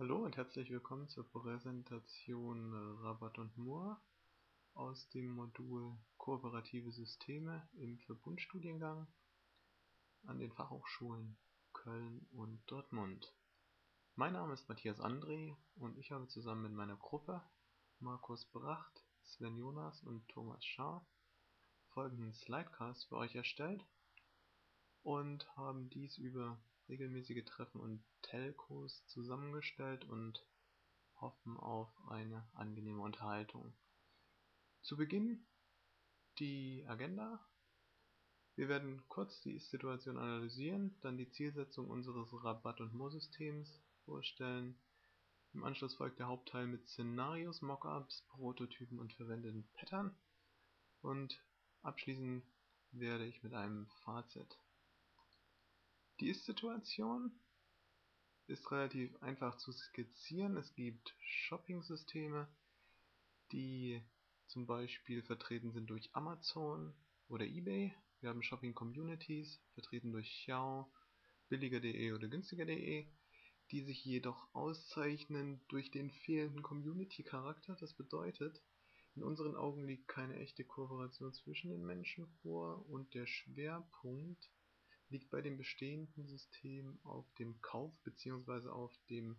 Hallo und herzlich willkommen zur Präsentation Rabat und Moore aus dem Modul Kooperative Systeme im Verbundstudiengang an den Fachhochschulen Köln und Dortmund. Mein Name ist Matthias André und ich habe zusammen mit meiner Gruppe Markus Bracht, Sven Jonas und Thomas Schaar folgenden Slidecast für euch erstellt und haben dies über regelmäßige Treffen und Telcos zusammengestellt und hoffen auf eine angenehme Unterhaltung. Zu Beginn die Agenda. Wir werden kurz die Ist-Situation analysieren, dann die Zielsetzung unseres Rabatt- und Mo-Systems vorstellen. Im Anschluss folgt der Hauptteil mit Szenarios, Mockups, Prototypen und verwendeten Pattern. Und abschließend werde ich mit einem Fazit die Ist-Situation ist relativ einfach zu skizzieren. Es gibt Shopping-Systeme, die zum Beispiel vertreten sind durch Amazon oder eBay. Wir haben Shopping-Communities, vertreten durch Xiao, billiger.de oder günstiger.de, die sich jedoch auszeichnen durch den fehlenden Community-Charakter. Das bedeutet, in unseren Augen liegt keine echte Kooperation zwischen den Menschen vor und der Schwerpunkt liegt bei dem bestehenden System auf dem Kauf bzw. auf dem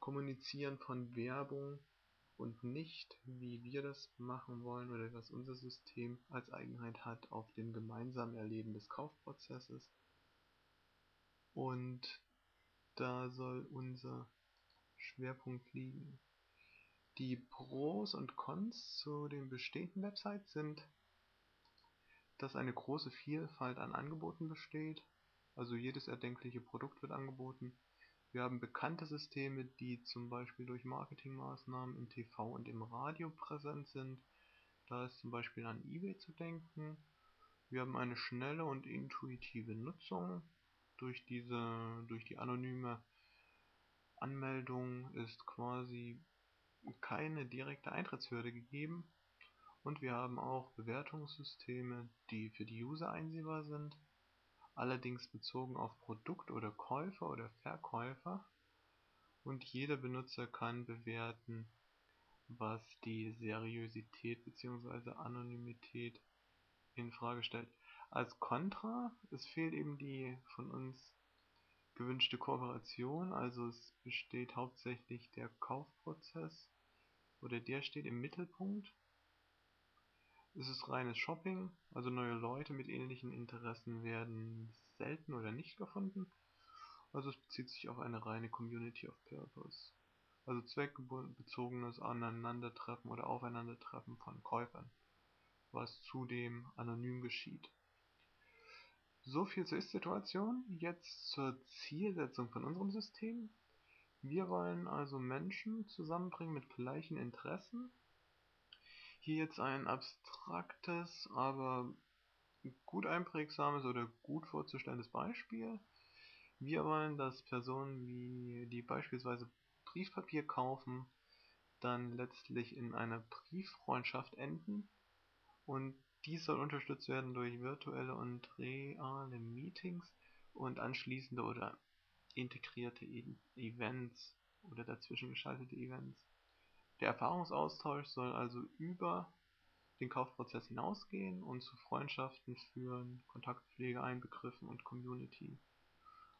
Kommunizieren von Werbung und nicht, wie wir das machen wollen oder was unser System als Eigenheit hat, auf dem gemeinsamen Erleben des Kaufprozesses. Und da soll unser Schwerpunkt liegen. Die Pros und Cons zu den bestehenden Websites sind dass eine große Vielfalt an Angeboten besteht, also jedes erdenkliche Produkt wird angeboten. Wir haben bekannte Systeme, die zum Beispiel durch Marketingmaßnahmen im TV und im Radio präsent sind. Da ist zum Beispiel an eBay zu denken. Wir haben eine schnelle und intuitive Nutzung. Durch diese, durch die anonyme Anmeldung ist quasi keine direkte Eintrittshürde gegeben. Und wir haben auch Bewertungssysteme, die für die User einsehbar sind, allerdings bezogen auf Produkt oder Käufer oder Verkäufer. Und jeder Benutzer kann bewerten, was die Seriosität bzw. Anonymität in Frage stellt. Als Kontra, es fehlt eben die von uns gewünschte Kooperation, also es besteht hauptsächlich der Kaufprozess oder der steht im Mittelpunkt es ist reines Shopping, also neue Leute mit ähnlichen Interessen werden selten oder nicht gefunden. Also es bezieht sich auf eine reine Community of Purpose. Also zweckbezogenes Aneinandertreffen oder Aufeinandertreffen von Käufern, was zudem anonym geschieht. So viel zur Ist-Situation. Jetzt zur Zielsetzung von unserem System. Wir wollen also Menschen zusammenbringen mit gleichen Interessen hier jetzt ein abstraktes, aber gut einprägsames oder gut vorzustellendes Beispiel. Wir wollen, dass Personen, wie die beispielsweise Briefpapier kaufen, dann letztlich in einer Brieffreundschaft enden und dies soll unterstützt werden durch virtuelle und reale Meetings und anschließende oder integrierte Events oder dazwischen geschaltete Events. Der Erfahrungsaustausch soll also über den Kaufprozess hinausgehen und zu Freundschaften führen, Kontaktpflege einbegriffen und Community.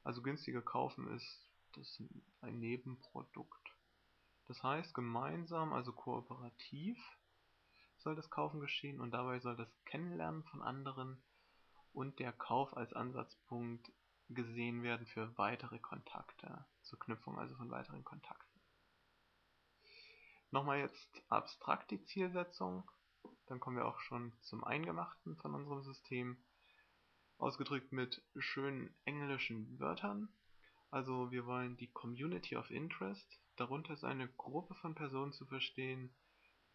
Also günstiger kaufen ist das ein Nebenprodukt. Das heißt, gemeinsam, also kooperativ, soll das Kaufen geschehen und dabei soll das Kennenlernen von anderen und der Kauf als Ansatzpunkt gesehen werden für weitere Kontakte, zur Knüpfung also von weiteren Kontakten. Nochmal jetzt abstrakt die Zielsetzung, dann kommen wir auch schon zum Eingemachten von unserem System, ausgedrückt mit schönen englischen Wörtern. Also wir wollen die Community of Interest, darunter ist eine Gruppe von Personen zu verstehen,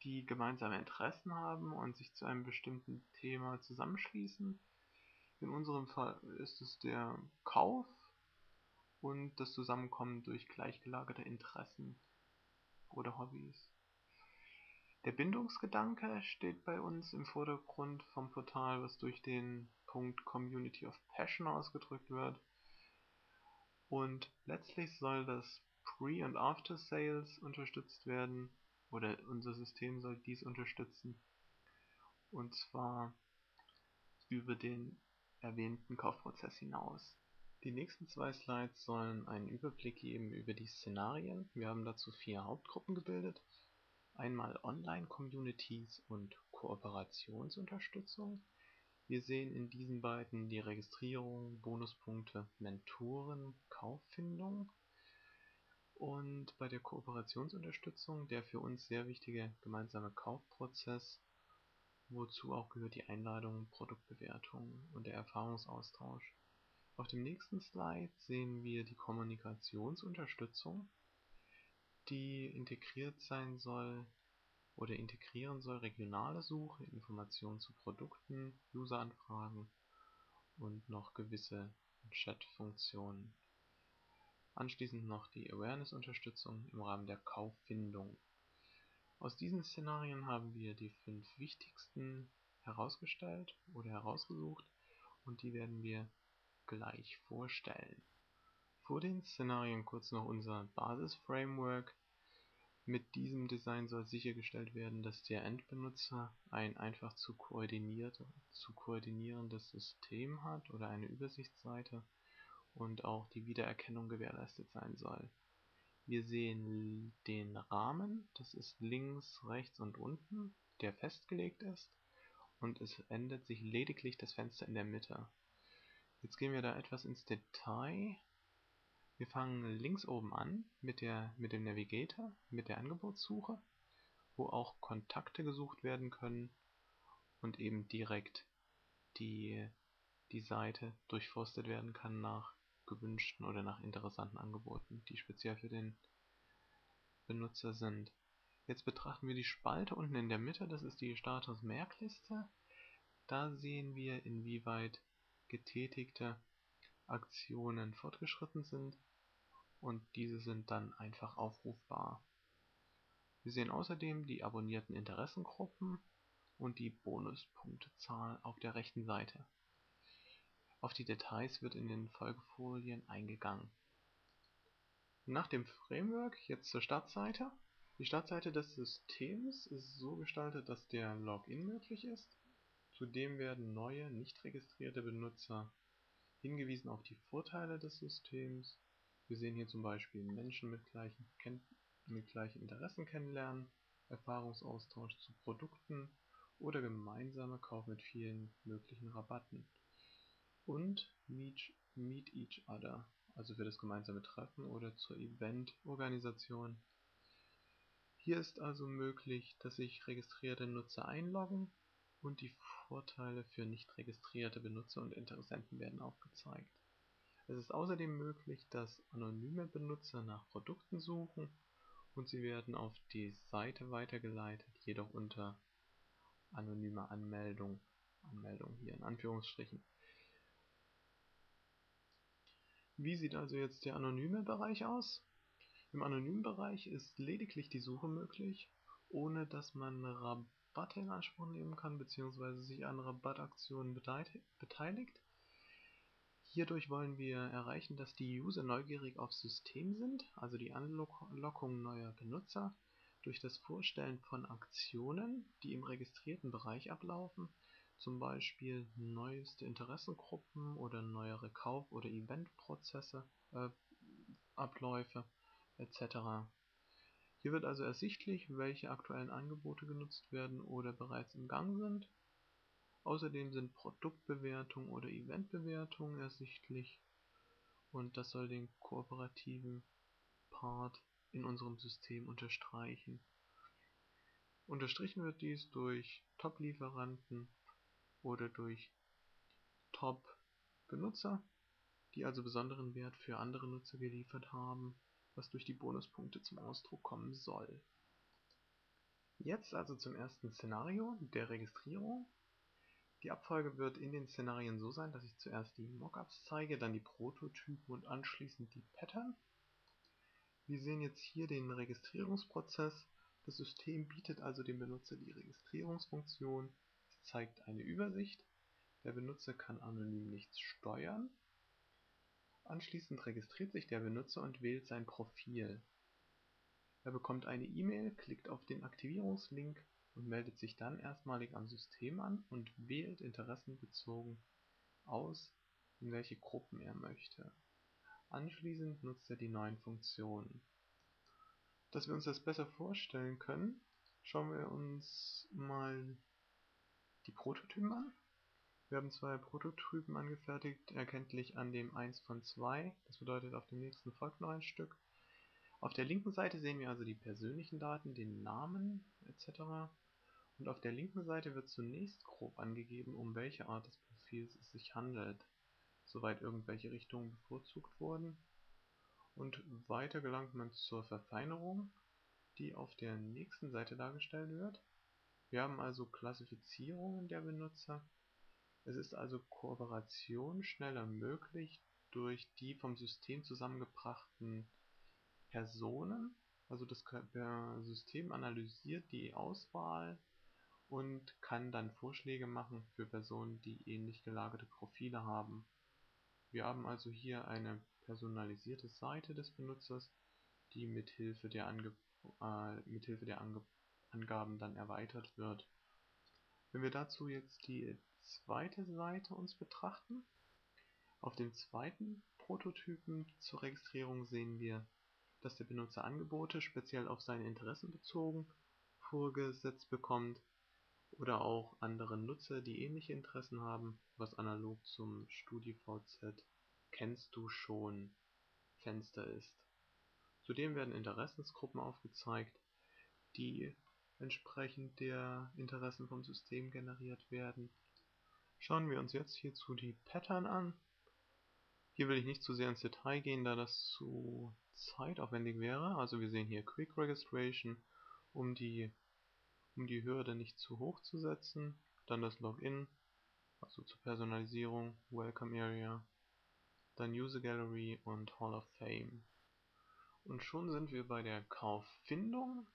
die gemeinsame Interessen haben und sich zu einem bestimmten Thema zusammenschließen. In unserem Fall ist es der Kauf und das Zusammenkommen durch gleichgelagerte Interessen oder Hobbys. Der Bindungsgedanke steht bei uns im Vordergrund vom Portal, was durch den Punkt Community of Passion ausgedrückt wird. Und letztlich soll das Pre- und After-Sales unterstützt werden oder unser System soll dies unterstützen. Und zwar über den erwähnten Kaufprozess hinaus. Die nächsten zwei Slides sollen einen Überblick geben über die Szenarien. Wir haben dazu vier Hauptgruppen gebildet. Einmal Online-Communities und Kooperationsunterstützung. Wir sehen in diesen beiden die Registrierung, Bonuspunkte, Mentoren, Kauffindung und bei der Kooperationsunterstützung der für uns sehr wichtige gemeinsame Kaufprozess, wozu auch gehört die Einladung, Produktbewertung und der Erfahrungsaustausch. Auf dem nächsten Slide sehen wir die Kommunikationsunterstützung, die integriert sein soll oder integrieren soll regionale Suche, Informationen zu Produkten, Useranfragen und noch gewisse Chat-Funktionen. Anschließend noch die Awareness-Unterstützung im Rahmen der Kauffindung. Aus diesen Szenarien haben wir die fünf wichtigsten herausgestellt oder herausgesucht und die werden wir gleich vorstellen. Vor den Szenarien kurz noch unser Basis-Framework. Mit diesem Design soll sichergestellt werden, dass der Endbenutzer ein einfach zu, koordinierendes System hat oder eine Übersichtsseite und auch die Wiedererkennung gewährleistet sein soll. Wir sehen den Rahmen, das ist links, rechts und unten, der festgelegt ist und es ändert sich lediglich das Fenster in der Mitte. Jetzt gehen wir da etwas ins Detail. Wir fangen links oben an mit, der, mit dem Navigator, mit der Angebotssuche, wo auch Kontakte gesucht werden können und eben direkt die, die Seite durchforstet werden kann nach gewünschten oder nach interessanten Angeboten, die speziell für den Benutzer sind. Jetzt betrachten wir die Spalte unten in der Mitte, das ist die Status-Merkliste. Da sehen wir, inwieweit getätigte Aktionen fortgeschritten sind und diese sind dann einfach aufrufbar. Wir sehen außerdem die abonnierten Interessengruppen und die Bonuspunktezahl auf der rechten Seite. Auf die Details wird in den Folgefolien eingegangen. Nach dem Framework jetzt zur Startseite. Die Startseite des Systems ist so gestaltet, dass der Login möglich ist Zudem werden neue, nicht registrierte Benutzer hingewiesen auf die Vorteile des Systems. Wir sehen hier zum Beispiel Menschen mit gleichen, mit gleichen Interessen kennenlernen, Erfahrungsaustausch zu Produkten oder gemeinsame Kauf mit vielen möglichen Rabatten. Und Meet, meet Each Other, also für das gemeinsame Treffen oder zur Eventorganisation. Hier ist also möglich, dass sich registrierte Nutzer einloggen und die Vorteile für nicht registrierte Benutzer und Interessenten werden aufgezeigt. Es ist außerdem möglich, dass anonyme Benutzer nach Produkten suchen und sie werden auf die Seite weitergeleitet, jedoch unter anonymer Anmeldung. Anmeldung hier in Anführungsstrichen. Wie sieht also jetzt der anonyme Bereich aus? Im anonymen Bereich ist lediglich die Suche möglich, ohne dass man Rabatte in Anspruch nehmen kann bzw. sich an Rabattaktionen beteiligt. Hierdurch wollen wir erreichen, dass die User neugierig aufs System sind, also die Anlockung neuer Benutzer, durch das Vorstellen von Aktionen, die im registrierten Bereich ablaufen, zum Beispiel neueste Interessengruppen oder neuere Kauf- oder Eventprozesse, äh, Abläufe etc. Hier wird also ersichtlich, welche aktuellen Angebote genutzt werden oder bereits im Gang sind. Außerdem sind Produktbewertungen oder Eventbewertungen ersichtlich und das soll den kooperativen Part in unserem System unterstreichen. Unterstrichen wird dies durch Top-Lieferanten oder durch Top-Benutzer, die also besonderen Wert für andere Nutzer geliefert haben was durch die Bonuspunkte zum Ausdruck kommen soll. Jetzt also zum ersten Szenario, der Registrierung. Die Abfolge wird in den Szenarien so sein, dass ich zuerst die Mockups zeige, dann die Prototypen und anschließend die Pattern. Wir sehen jetzt hier den Registrierungsprozess. Das System bietet also dem Benutzer die Registrierungsfunktion. Es zeigt eine Übersicht. Der Benutzer kann anonym nichts steuern Anschließend registriert sich der Benutzer und wählt sein Profil. Er bekommt eine E-Mail, klickt auf den Aktivierungslink und meldet sich dann erstmalig am System an und wählt interessenbezogen aus, in welche Gruppen er möchte. Anschließend nutzt er die neuen Funktionen. Dass wir uns das besser vorstellen können, schauen wir uns mal die Prototypen an. Wir haben zwei Prototypen angefertigt, erkenntlich an dem 1 von 2, das bedeutet auf dem nächsten folgt noch ein Stück. Auf der linken Seite sehen wir also die persönlichen Daten, den Namen etc. Und auf der linken Seite wird zunächst grob angegeben, um welche Art des Profils es sich handelt, soweit irgendwelche Richtungen bevorzugt wurden. Und weiter gelangt man zur Verfeinerung, die auf der nächsten Seite dargestellt wird. Wir haben also Klassifizierungen der Benutzer. Es ist also Kooperation schneller möglich durch die vom System zusammengebrachten Personen, also das System analysiert die Auswahl und kann dann Vorschläge machen für Personen, die ähnlich gelagerte Profile haben. Wir haben also hier eine personalisierte Seite des Benutzers, die mithilfe der, Ange äh, mithilfe der Ange Angaben dann erweitert wird. Wenn wir dazu jetzt die zweite Seite uns betrachten, auf dem zweiten Prototypen zur Registrierung sehen wir dass der Benutzer Angebote speziell auf seine Interessen bezogen vorgesetzt bekommt oder auch andere Nutzer, die ähnliche Interessen haben, was analog zum StudiVZ Kennst du schon Fenster ist. Zudem werden Interessensgruppen aufgezeigt, die entsprechend der Interessen vom System generiert werden. Schauen wir uns jetzt hierzu die Pattern an. Hier will ich nicht zu sehr ins Detail gehen, da das zu zeitaufwendig wäre. Also wir sehen hier Quick Registration, um die, um die Hürde nicht zu hoch zu setzen. Dann das Login, also zur Personalisierung, Welcome Area, dann User Gallery und Hall of Fame. Und schon sind wir bei der Kauffindung.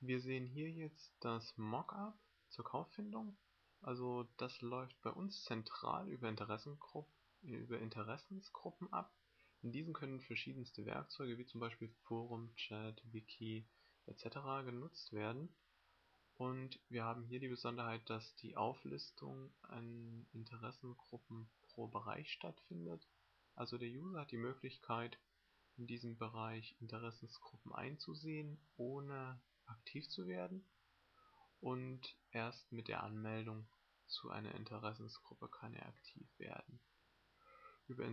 Wir sehen hier jetzt das Mockup zur Kauffindung. Also das läuft bei uns zentral über Interessengruppen, über Interessensgruppen ab. In diesen können verschiedenste Werkzeuge wie zum Beispiel Forum, Chat, Wiki etc. genutzt werden. Und wir haben hier die Besonderheit, dass die Auflistung an Interessengruppen pro Bereich stattfindet. Also der User hat die Möglichkeit, in diesem Bereich Interessensgruppen einzusehen, ohne aktiv zu werden. Und erst mit der Anmeldung zu einer Interessensgruppe kann er aktiv werden. Über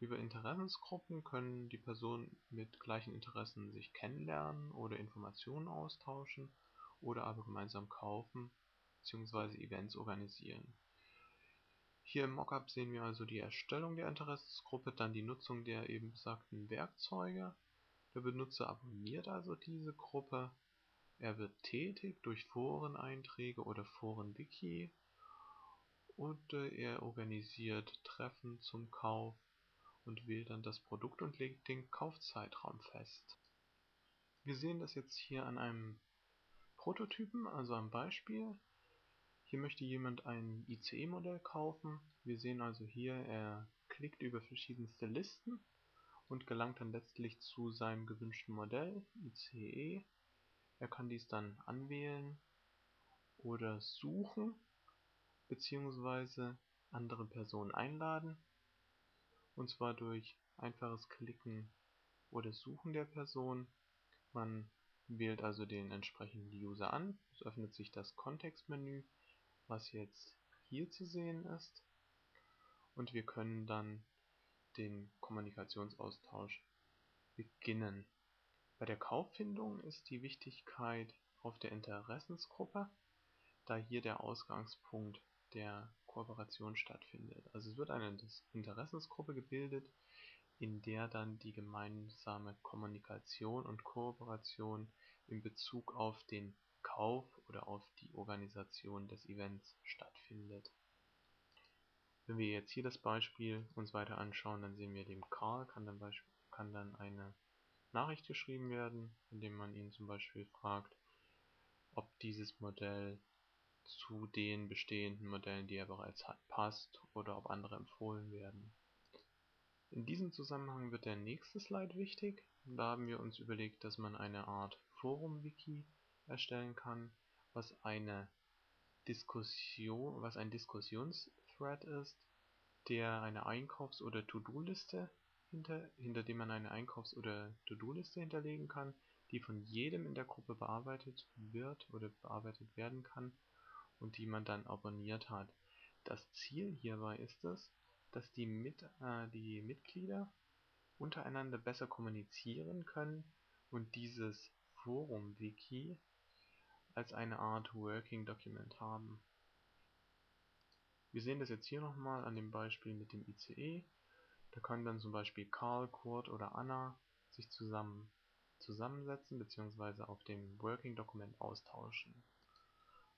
über Interessensgruppen können die Personen mit gleichen Interessen sich kennenlernen oder Informationen austauschen oder aber gemeinsam kaufen bzw. Events organisieren. Hier im Mockup sehen wir also die Erstellung der Interessensgruppe, dann die Nutzung der eben besagten Werkzeuge. Der Benutzer abonniert also diese Gruppe. Er wird tätig durch Foreneinträge oder Forenwiki und äh, er organisiert Treffen zum Kauf und wählt dann das Produkt und legt den Kaufzeitraum fest. Wir sehen das jetzt hier an einem Prototypen, also am Beispiel. Hier möchte jemand ein ICE-Modell kaufen. Wir sehen also hier, er klickt über verschiedenste Listen und gelangt dann letztlich zu seinem gewünschten Modell, ICE. Er kann dies dann anwählen oder suchen bzw. andere Personen einladen und zwar durch einfaches Klicken oder Suchen der Person. Man wählt also den entsprechenden User an, es öffnet sich das Kontextmenü, was jetzt hier zu sehen ist und wir können dann den Kommunikationsaustausch beginnen. Bei der Kauffindung ist die Wichtigkeit auf der Interessensgruppe, da hier der Ausgangspunkt der Kooperation stattfindet. Also es wird eine Interessensgruppe gebildet, in der dann die gemeinsame Kommunikation und Kooperation in Bezug auf den Kauf oder auf die Organisation des Events stattfindet. Wenn wir jetzt hier das Beispiel uns weiter anschauen, dann sehen wir, dem Karl kann dann, kann dann eine Nachricht geschrieben werden, indem man ihn zum Beispiel fragt, ob dieses Modell zu den bestehenden Modellen, die er bereits hat, passt oder ob andere empfohlen werden. In diesem Zusammenhang wird der nächste Slide wichtig. Da haben wir uns überlegt, dass man eine Art Forum-Wiki erstellen kann, was eine Diskussion, was ein Diskussionsthread ist, der eine Einkaufs- oder To-Do-Liste hinter, hinter dem man eine Einkaufs- oder To-Do-Liste hinterlegen kann, die von jedem in der Gruppe bearbeitet wird oder bearbeitet werden kann und die man dann abonniert hat. Das Ziel hierbei ist es, dass die, Mit, äh, die Mitglieder untereinander besser kommunizieren können und dieses Forum-Wiki als eine Art Working Document haben. Wir sehen das jetzt hier nochmal an dem Beispiel mit dem ICE. Da können dann zum Beispiel Karl, Kurt oder Anna sich zusammen zusammensetzen bzw. auf dem Working Dokument austauschen.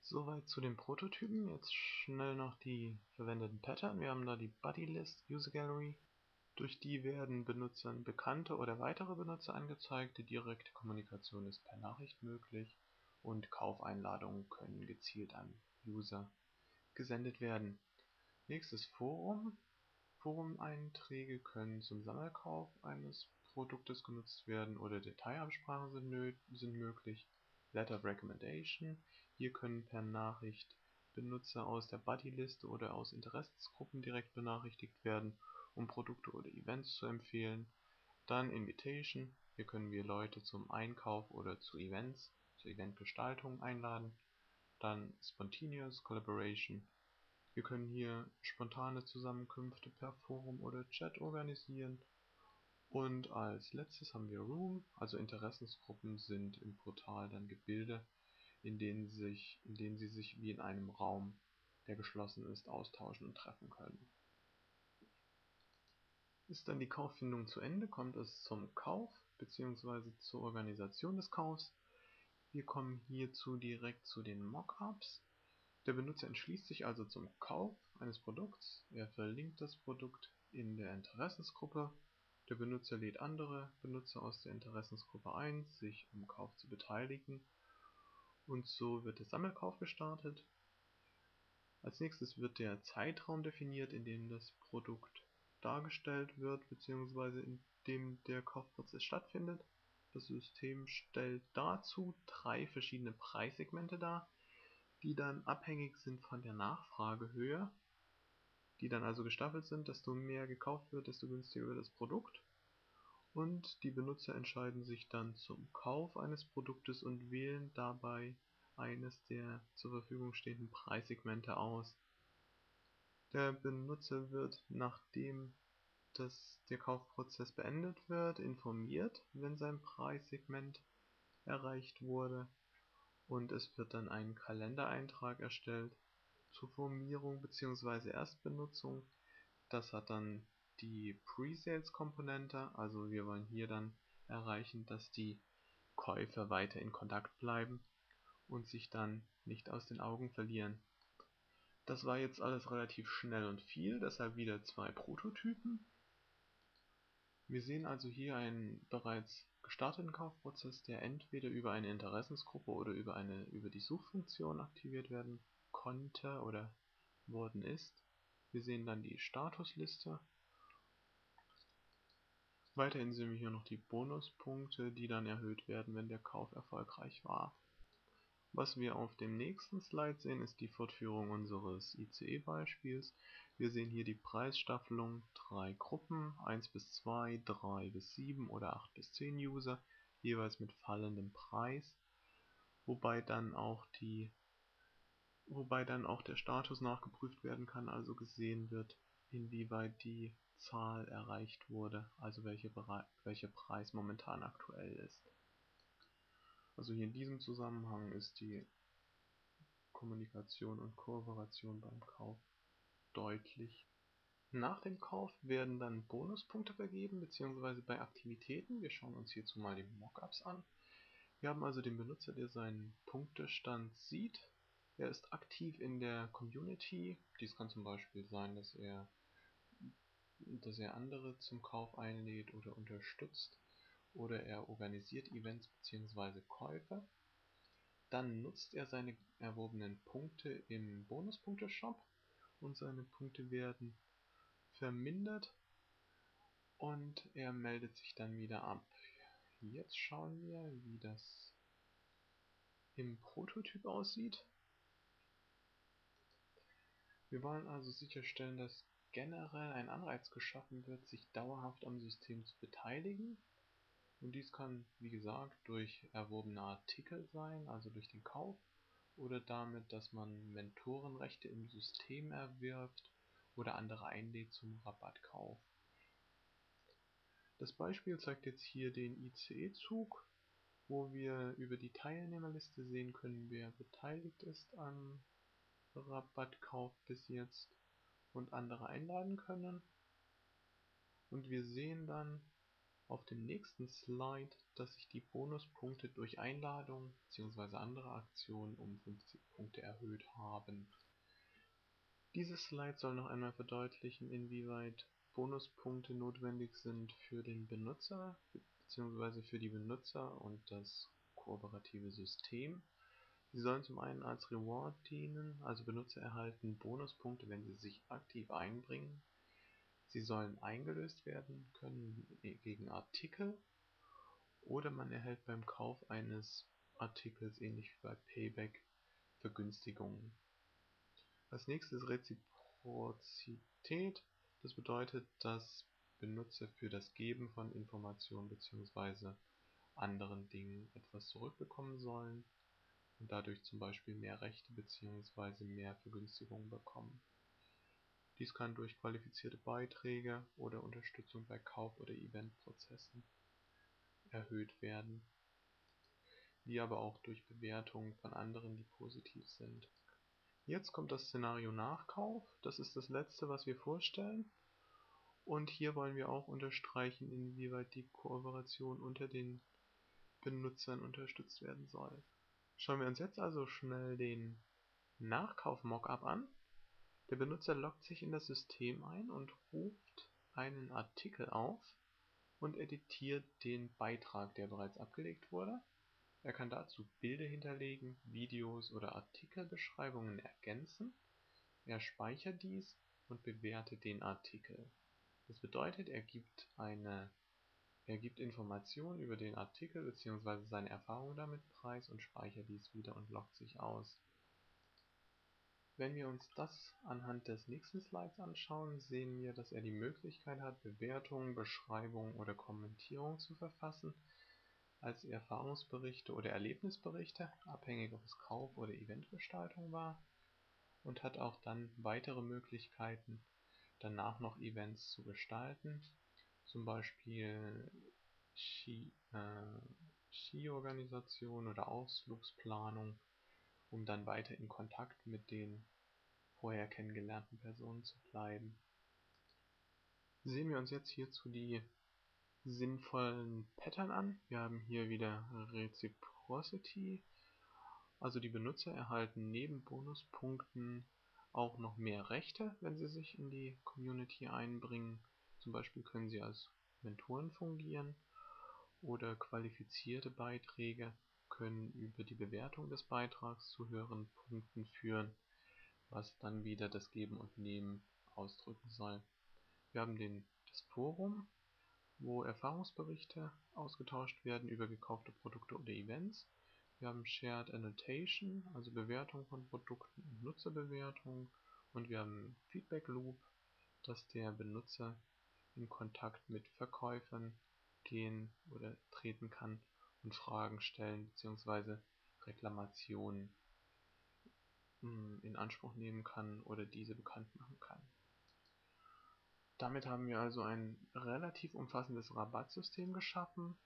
Soweit zu den Prototypen. Jetzt schnell noch die verwendeten Pattern. Wir haben da die Buddy List User Gallery. Durch die werden Benutzern bekannte oder weitere Benutzer angezeigt. Die direkte Kommunikation ist per Nachricht möglich und Kaufeinladungen können gezielt an User gesendet werden. Nächstes Forum. Forum-Einträge können zum Sammelkauf eines Produktes genutzt werden oder Detailabsprachen sind, möglich. Letter of Recommendation. Hier können per Nachricht Benutzer aus der Buddy-Liste oder aus Interessensgruppen direkt benachrichtigt werden, um Produkte oder Events zu empfehlen. Dann Invitation. Hier können wir Leute zum Einkauf oder zu Events, zur Eventgestaltung einladen. Dann Spontaneous Collaboration. Wir können hier spontane Zusammenkünfte per Forum oder Chat organisieren. Und als letztes haben wir Room, also Interessensgruppen sind im Portal dann Gebilde, in denen, sich, in denen sie sich wie in einem Raum, der geschlossen ist, austauschen und treffen können. Ist dann die Kauffindung zu Ende, kommt es zum Kauf bzw. zur Organisation des Kaufs. Wir kommen hierzu direkt zu den Mockups. Der Benutzer entschließt sich also zum Kauf eines Produkts, er verlinkt das Produkt in der Interessensgruppe, der Benutzer lädt andere Benutzer aus der Interessensgruppe ein, sich am Kauf zu beteiligen und so wird der Sammelkauf gestartet. Als nächstes wird der Zeitraum definiert, in dem das Produkt dargestellt wird bzw. in dem der Kaufprozess stattfindet. Das System stellt dazu drei verschiedene Preissegmente dar, die dann abhängig sind von der Nachfragehöhe, die dann also gestaffelt sind, desto mehr gekauft wird, desto günstiger wird das Produkt. Und die Benutzer entscheiden sich dann zum Kauf eines Produktes und wählen dabei eines der zur Verfügung stehenden Preissegmente aus. Der Benutzer wird, nachdem dass der Kaufprozess beendet wird, informiert, wenn sein Preissegment erreicht wurde und es wird dann ein Kalendereintrag erstellt zur Formierung bzw. Erstbenutzung. Das hat dann die Pre-Sales-Komponente, also wir wollen hier dann erreichen, dass die Käufer weiter in Kontakt bleiben und sich dann nicht aus den Augen verlieren. Das war jetzt alles relativ schnell und viel, deshalb wieder zwei Prototypen. Wir sehen also hier einen bereits gestarteten Kaufprozess, der entweder über eine Interessensgruppe oder über, eine, über die Suchfunktion aktiviert werden konnte oder worden ist. Wir sehen dann die Statusliste. Weiterhin sehen wir hier noch die Bonuspunkte, die dann erhöht werden, wenn der Kauf erfolgreich war. Was wir auf dem nächsten Slide sehen, ist die Fortführung unseres ICE-Beispiels. Wir sehen hier die Preisstaffelung, drei Gruppen, 1 bis 2, 3 bis 7 oder 8 bis 10 User, jeweils mit fallendem Preis, wobei dann auch die wobei dann auch der Status nachgeprüft werden kann, also gesehen wird, inwieweit die Zahl erreicht wurde, also welche, welcher Preis momentan aktuell ist. Also hier in diesem Zusammenhang ist die Kommunikation und Kooperation beim Kauf deutlich. Nach dem Kauf werden dann Bonuspunkte vergeben, beziehungsweise bei Aktivitäten. Wir schauen uns hierzu mal die Mockups an. Wir haben also den Benutzer, der seinen Punktestand sieht. Er ist aktiv in der Community. Dies kann zum Beispiel sein, dass er, dass er andere zum Kauf einlädt oder unterstützt oder er organisiert Events bzw. Käufe. Dann nutzt er seine erworbenen Punkte im Bonuspunkte-Shop und seine Punkte werden vermindert und er meldet sich dann wieder ab. Jetzt schauen wir, wie das im Prototyp aussieht. Wir wollen also sicherstellen, dass generell ein Anreiz geschaffen wird, sich dauerhaft am System zu beteiligen. Und dies kann, wie gesagt, durch erworbene Artikel sein, also durch den Kauf, oder damit, dass man Mentorenrechte im System erwirbt oder andere einlädt zum Rabattkauf. Das Beispiel zeigt jetzt hier den ICE-Zug, wo wir über die Teilnehmerliste sehen können, wer beteiligt ist am Rabattkauf bis jetzt und andere einladen können. Und wir sehen dann auf dem nächsten Slide, dass sich die Bonuspunkte durch Einladung bzw. andere Aktionen um 50 Punkte erhöht haben. Dieses Slide soll noch einmal verdeutlichen, inwieweit Bonuspunkte notwendig sind für den Benutzer bzw. für die Benutzer und das kooperative System Sie sollen zum einen als Reward dienen, also Benutzer erhalten Bonuspunkte, wenn sie sich aktiv einbringen. Sie sollen eingelöst werden können gegen Artikel oder man erhält beim Kauf eines Artikels ähnlich wie bei Payback Vergünstigungen. Als nächstes Reziprozität. Das bedeutet, dass Benutzer für das Geben von Informationen bzw. anderen Dingen etwas zurückbekommen sollen und dadurch zum Beispiel mehr Rechte bzw. mehr Vergünstigungen bekommen. Dies kann durch qualifizierte Beiträge oder Unterstützung bei Kauf oder Eventprozessen erhöht werden, wie aber auch durch Bewertungen von anderen, die positiv sind. Jetzt kommt das Szenario Nachkauf, das ist das letzte, was wir vorstellen. Und hier wollen wir auch unterstreichen, inwieweit die Kooperation unter den Benutzern unterstützt werden soll. Schauen wir uns jetzt also schnell den Nachkauf-Mockup an. Der Benutzer loggt sich in das System ein und ruft einen Artikel auf und editiert den Beitrag, der bereits abgelegt wurde. Er kann dazu Bilder hinterlegen, Videos oder Artikelbeschreibungen ergänzen. Er speichert dies und bewertet den Artikel. Das bedeutet, er gibt eine er gibt Informationen über den Artikel bzw. seine Erfahrungen damit preis und speichert dies wieder und loggt sich aus. Wenn wir uns das anhand des nächsten Slides anschauen, sehen wir, dass er die Möglichkeit hat, Bewertungen, Beschreibungen oder Kommentierungen zu verfassen, als Erfahrungsberichte oder Erlebnisberichte, abhängig ob es Kauf- oder Eventgestaltung war, und hat auch dann weitere Möglichkeiten, danach noch Events zu gestalten. Zum Beispiel Ski, äh, Skiorganisation oder Ausflugsplanung, um dann weiter in Kontakt mit den vorher kennengelernten Personen zu bleiben. Sehen wir uns jetzt hierzu die sinnvollen Pattern an. Wir haben hier wieder Reciprocity, also die Benutzer erhalten neben Bonuspunkten auch noch mehr Rechte, wenn sie sich in die Community einbringen zum Beispiel können sie als Mentoren fungieren oder qualifizierte Beiträge können über die Bewertung des Beitrags zu höheren Punkten führen, was dann wieder das Geben und Nehmen ausdrücken soll. Wir haben den, das Forum, wo Erfahrungsberichte ausgetauscht werden über gekaufte Produkte oder Events. Wir haben Shared Annotation, also Bewertung von Produkten und Nutzerbewertung. Und wir haben Feedback Loop, dass der Benutzer in Kontakt mit Verkäufern gehen oder treten kann und Fragen stellen bzw. Reklamationen hm, in Anspruch nehmen kann oder diese bekannt machen kann. Damit haben wir also ein relativ umfassendes Rabattsystem geschaffen.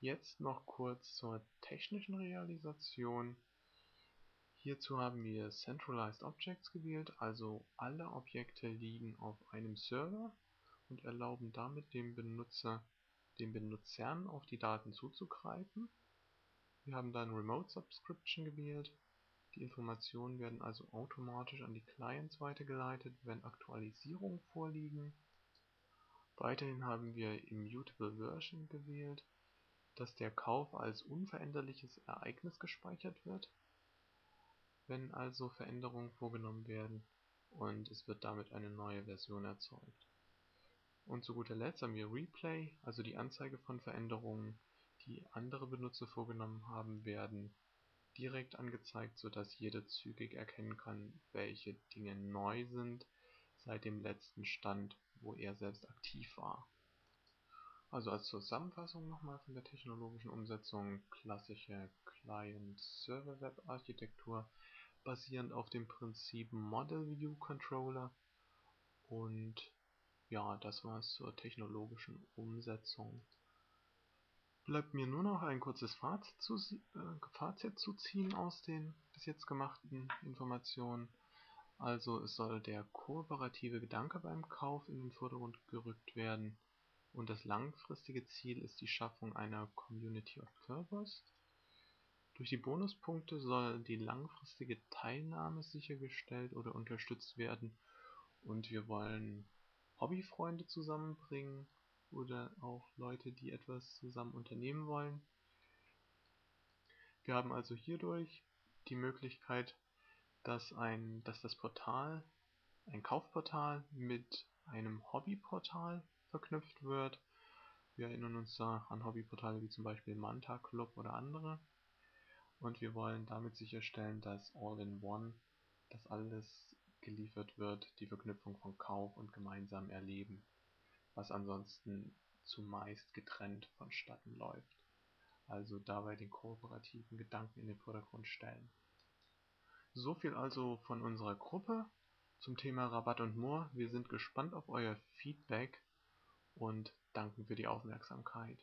Jetzt noch kurz zur technischen Realisation. Hierzu haben wir Centralized Objects gewählt, also alle Objekte liegen auf einem Server und erlauben damit dem Benutzer den Benutzern auf die Daten zuzugreifen. Wir haben dann Remote Subscription gewählt. Die Informationen werden also automatisch an die Clients weitergeleitet, wenn Aktualisierungen vorliegen. Weiterhin haben wir Immutable Version gewählt, dass der Kauf als unveränderliches Ereignis gespeichert wird, wenn also Veränderungen vorgenommen werden und es wird damit eine neue Version erzeugt Und zu guter Letzt haben wir Replay, also die Anzeige von Veränderungen, die andere Benutzer vorgenommen haben, werden direkt angezeigt, sodass jeder zügig erkennen kann, welche Dinge neu sind seit dem letzten Stand, wo er selbst aktiv war. Also als Zusammenfassung nochmal von der technologischen Umsetzung klassische Client-Server-Web-Architektur basierend auf dem Prinzip Model View Controller und ja, das war's zur technologischen Umsetzung. Bleibt mir nur noch ein kurzes Fazit zu, äh, Fazit zu ziehen aus den bis jetzt gemachten Informationen. Also es soll der kooperative Gedanke beim Kauf in den Vordergrund gerückt werden und das langfristige Ziel ist die Schaffung einer Community of Purpose. Durch die Bonuspunkte soll die langfristige Teilnahme sichergestellt oder unterstützt werden und wir wollen Hobbyfreunde zusammenbringen oder auch Leute, die etwas zusammen unternehmen wollen. Wir haben also hierdurch die Möglichkeit, dass, ein, dass das Portal, ein Kaufportal mit einem Hobbyportal verknüpft wird. Wir erinnern uns da an Hobbyportale wie zum Beispiel Manta Club oder andere. Und wir wollen damit sicherstellen, dass All-in-One, dass alles geliefert wird, die Verknüpfung von Kauf und gemeinsamem Erleben, was ansonsten zumeist getrennt vonstatten läuft. Also dabei den kooperativen Gedanken in den Vordergrund stellen. So viel also von unserer Gruppe zum Thema Rabatt und More. Wir sind gespannt auf euer Feedback und danken für die Aufmerksamkeit.